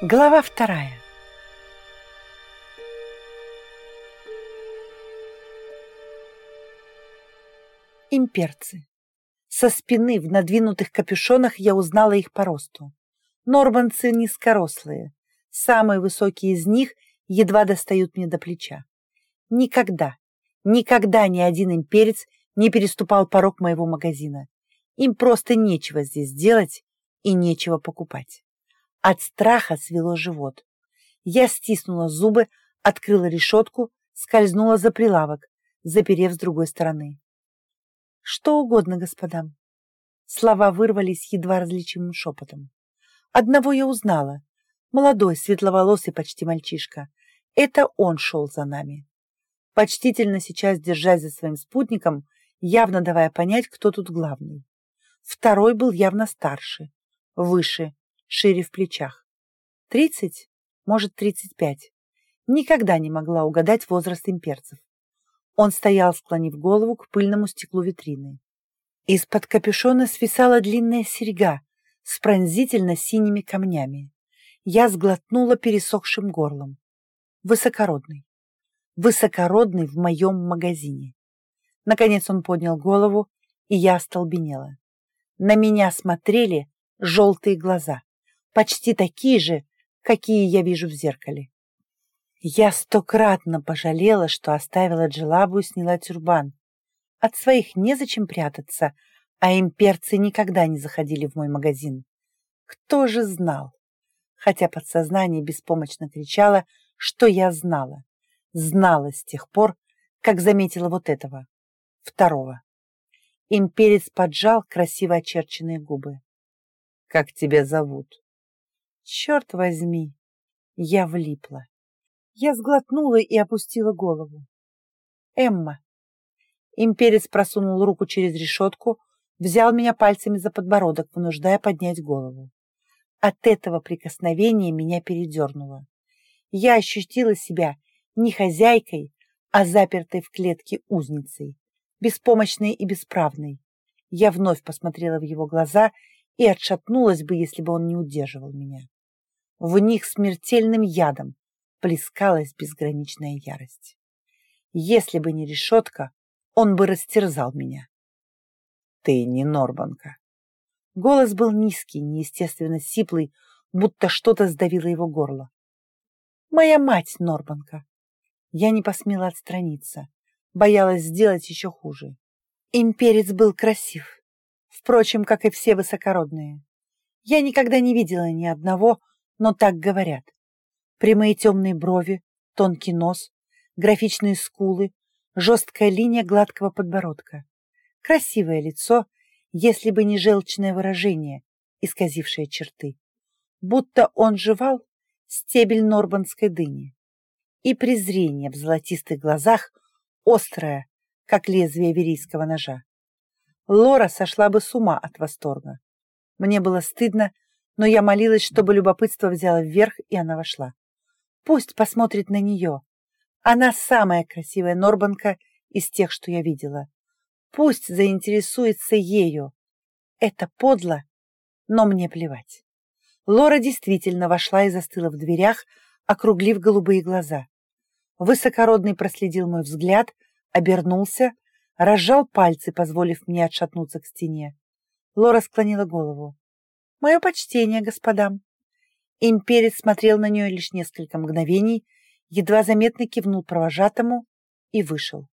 Глава вторая. Имперцы. Со спины в надвинутых капюшонах я узнала их по росту. Норманцы низкорослые. Самые высокие из них едва достают мне до плеча. Никогда, никогда ни один имперец не переступал порог моего магазина. Им просто нечего здесь делать и нечего покупать. От страха свело живот. Я стиснула зубы, открыла решетку, скользнула за прилавок, заперев с другой стороны. «Что угодно, господам». Слова вырвались едва различимым шепотом. Одного я узнала. Молодой, светловолосый почти мальчишка. Это он шел за нами. Почтительно сейчас, держась за своим спутником, явно давая понять, кто тут главный. Второй был явно старше, выше, шире в плечах. Тридцать, может, тридцать пять. Никогда не могла угадать возраст имперцев. Он стоял, склонив голову к пыльному стеклу витрины. Из-под капюшона свисала длинная серьга с пронзительно синими камнями. Я сглотнула пересохшим горлом. Высокородный. Высокородный в моем магазине. Наконец он поднял голову, и я остолбенела. На меня смотрели желтые глаза почти такие же, какие я вижу в зеркале. Я стократно пожалела, что оставила Джилабу и сняла тюрбан. От своих незачем прятаться, а имперцы никогда не заходили в мой магазин. Кто же знал? Хотя подсознание беспомощно кричало, что я знала. Знала с тех пор, как заметила вот этого, второго. Имперец поджал красиво очерченные губы. «Как тебя зовут?» Черт возьми, я влипла. Я сглотнула и опустила голову. Эмма. Имперец просунул руку через решетку, взял меня пальцами за подбородок, вынуждая поднять голову. От этого прикосновения меня передернуло. Я ощутила себя не хозяйкой, а запертой в клетке узницей, беспомощной и бесправной. Я вновь посмотрела в его глаза и отшатнулась бы, если бы он не удерживал меня. В них смертельным ядом плескалась безграничная ярость. Если бы не решетка, он бы растерзал меня. Ты не Норбанка. Голос был низкий, неестественно сиплый, будто что-то сдавило его горло. Моя мать Норбанка. Я не посмела отстраниться, боялась сделать еще хуже. Имперец был красив, впрочем, как и все высокородные. Я никогда не видела ни одного, но так говорят. Прямые темные брови, тонкий нос, графичные скулы, жесткая линия гладкого подбородка. Красивое лицо, если бы не желчное выражение, исказившее черты. Будто он жевал стебель норбанской дыни. И презрение в золотистых глазах острое, как лезвие верийского ножа. Лора сошла бы с ума от восторга. Мне было стыдно, но я молилась, чтобы любопытство взяло вверх, и она вошла. Пусть посмотрит на нее. Она самая красивая Норбанка из тех, что я видела. Пусть заинтересуется ею. Это подло, но мне плевать. Лора действительно вошла и застыла в дверях, округлив голубые глаза. Высокородный проследил мой взгляд, обернулся, разжал пальцы, позволив мне отшатнуться к стене. Лора склонила голову. Мое почтение господам. Имперец смотрел на нее лишь несколько мгновений, едва заметно кивнул провожатому и вышел.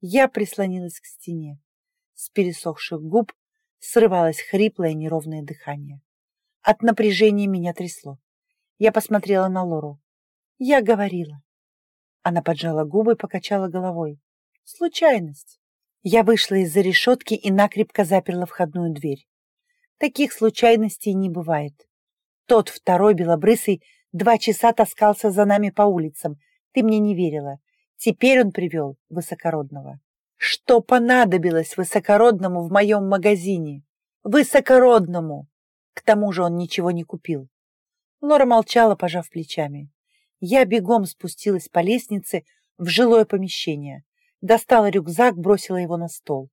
Я прислонилась к стене. С пересохших губ срывалось хриплое неровное дыхание. От напряжения меня трясло. Я посмотрела на Лору. Я говорила. Она поджала губы и покачала головой. Случайность. Я вышла из-за решетки и накрепко заперла входную дверь. Таких случайностей не бывает. Тот второй белобрысый два часа таскался за нами по улицам. Ты мне не верила. Теперь он привел высокородного. Что понадобилось высокородному в моем магазине? Высокородному! К тому же он ничего не купил. Лора молчала, пожав плечами. Я бегом спустилась по лестнице в жилое помещение. Достала рюкзак, бросила его на стол.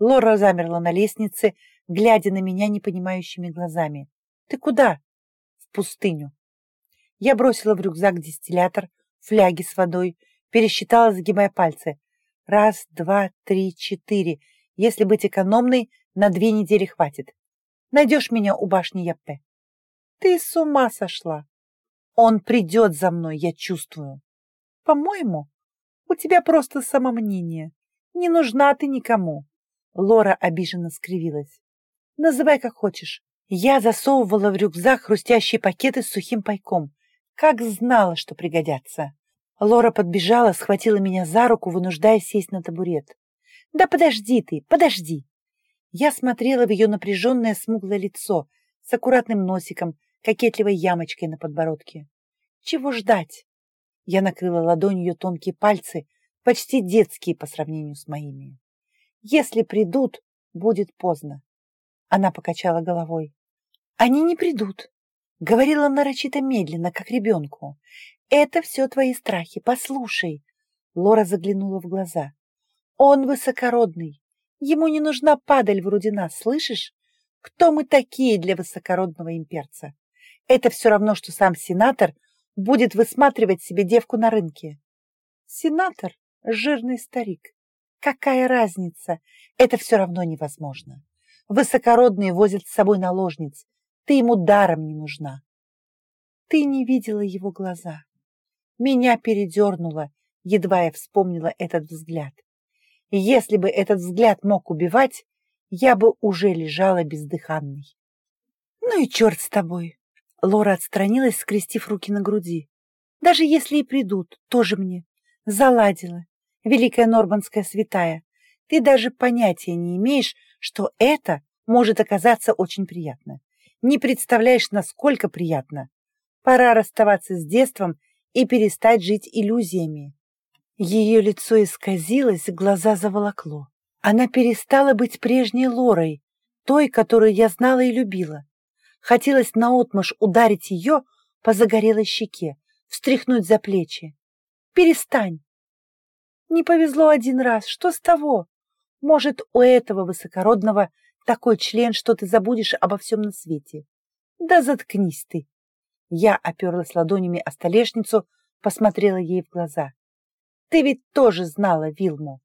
Лора замерла на лестнице, глядя на меня непонимающими глазами. «Ты куда?» «В пустыню». Я бросила в рюкзак дистиллятор, фляги с водой, пересчитала, загибая пальцы. Раз, два, три, четыре. Если быть экономной, на две недели хватит. Найдешь меня у башни Яппе. Ты с ума сошла. Он придет за мной, я чувствую. По-моему, у тебя просто самомнение. Не нужна ты никому. Лора обиженно скривилась. Называй как хочешь. Я засовывала в рюкзак хрустящие пакеты с сухим пайком. Как знала, что пригодятся. Лора подбежала, схватила меня за руку, вынуждая сесть на табурет. «Да подожди ты, подожди!» Я смотрела в ее напряженное смуглое лицо с аккуратным носиком, кокетливой ямочкой на подбородке. «Чего ждать?» Я накрыла ладонью ее тонкие пальцы, почти детские по сравнению с моими. «Если придут, будет поздно». Она покачала головой. «Они не придут. Говорила нарочито медленно, как ребенку. «Это все твои страхи, послушай!» Лора заглянула в глаза. «Он высокородный. Ему не нужна падаль вроде нас, слышишь? Кто мы такие для высокородного имперца? Это все равно, что сам сенатор будет высматривать себе девку на рынке. Сенатор — жирный старик. Какая разница? Это все равно невозможно. Высокородные возят с собой наложниц, ты ему даром не нужна. Ты не видела его глаза. Меня передернуло, едва я вспомнила этот взгляд. Если бы этот взгляд мог убивать, я бы уже лежала бездыханной. Ну и черт с тобой. Лора отстранилась, скрестив руки на груди. Даже если и придут, тоже мне. Заладила. Великая Нормандская святая. Ты даже понятия не имеешь, что это может оказаться очень приятно. Не представляешь, насколько приятно. Пора расставаться с детством и перестать жить иллюзиями. Ее лицо исказилось, глаза заволокло. Она перестала быть прежней Лорой, той, которую я знала и любила. Хотелось наотмашь ударить ее по загорелой щеке, встряхнуть за плечи. «Перестань!» «Не повезло один раз, что с того? Может, у этого высокородного такой член, что ты забудешь обо всем на свете. Да заткнись ты. Я оперлась ладонями о столешницу, посмотрела ей в глаза. Ты ведь тоже знала Вилму.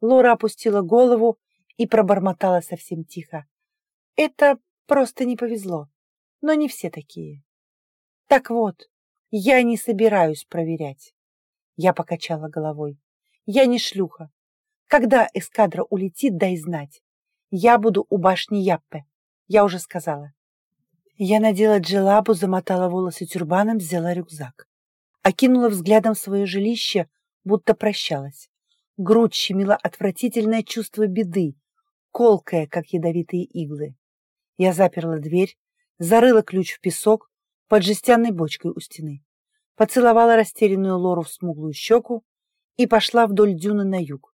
Лора опустила голову и пробормотала совсем тихо. Это просто не повезло, но не все такие. Так вот, я не собираюсь проверять. Я покачала головой. Я не шлюха. Когда эскадра улетит, дай знать. Я буду у башни Яппе. Я уже сказала. Я надела джелабу, замотала волосы тюрбаном, взяла рюкзак. Окинула взглядом свое жилище, будто прощалась. Грудь щемила отвратительное чувство беды, колкое, как ядовитые иглы. Я заперла дверь, зарыла ключ в песок под жестяной бочкой у стены, поцеловала растерянную Лору в смуглую щеку и пошла вдоль дюны на юг,